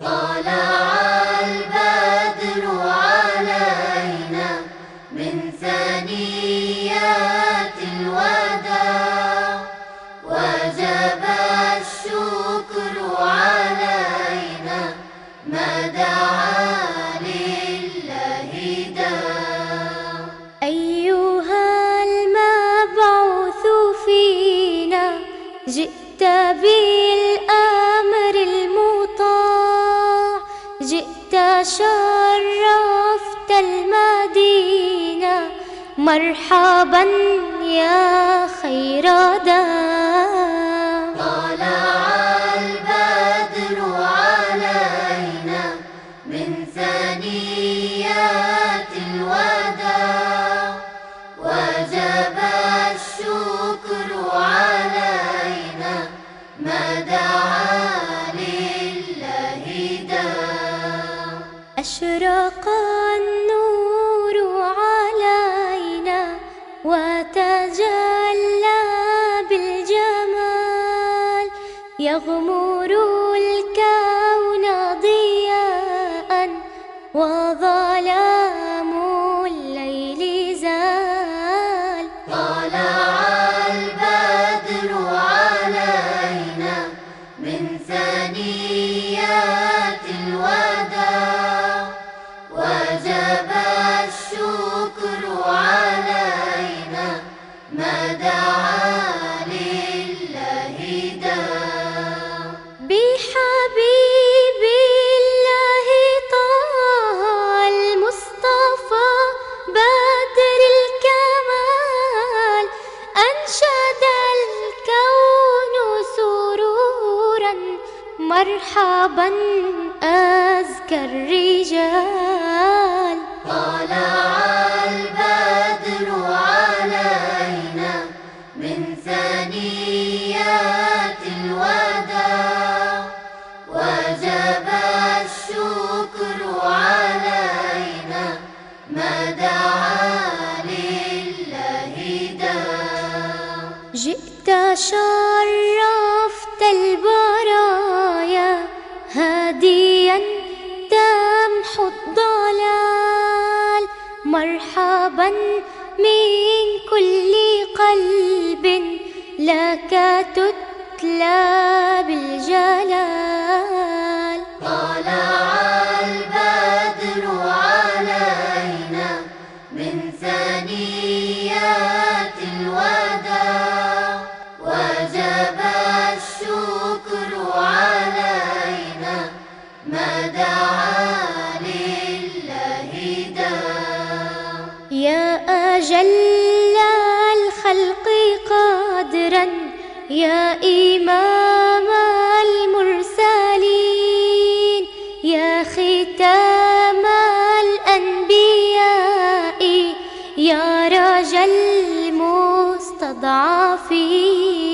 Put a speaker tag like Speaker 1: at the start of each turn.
Speaker 1: طلع البدر علينا من ثنيات الوداع وجب الشكر علينا ما دعا لله داع.
Speaker 2: أيها المبعوث فينا جئت بالأمر جئت شرفت المدينة مرحبا يا خير داع
Speaker 1: طلع البدر علينا من ثنيات الوداع. وجب الشكر علينا ما دعا
Speaker 2: أشرق النور علينا وتجلى بالجمال يغمر الكون مرحبا أزكى الرجال.
Speaker 1: طلع البدر علينا من ثنيات الوداع. وجب الشكر علينا ما دعا لله داع.
Speaker 2: جئت شرفت البرايا مرحبا من كل قلب لك تتلى بالجلال.
Speaker 1: طلع
Speaker 2: أجل الخلق قادرا. يا إمام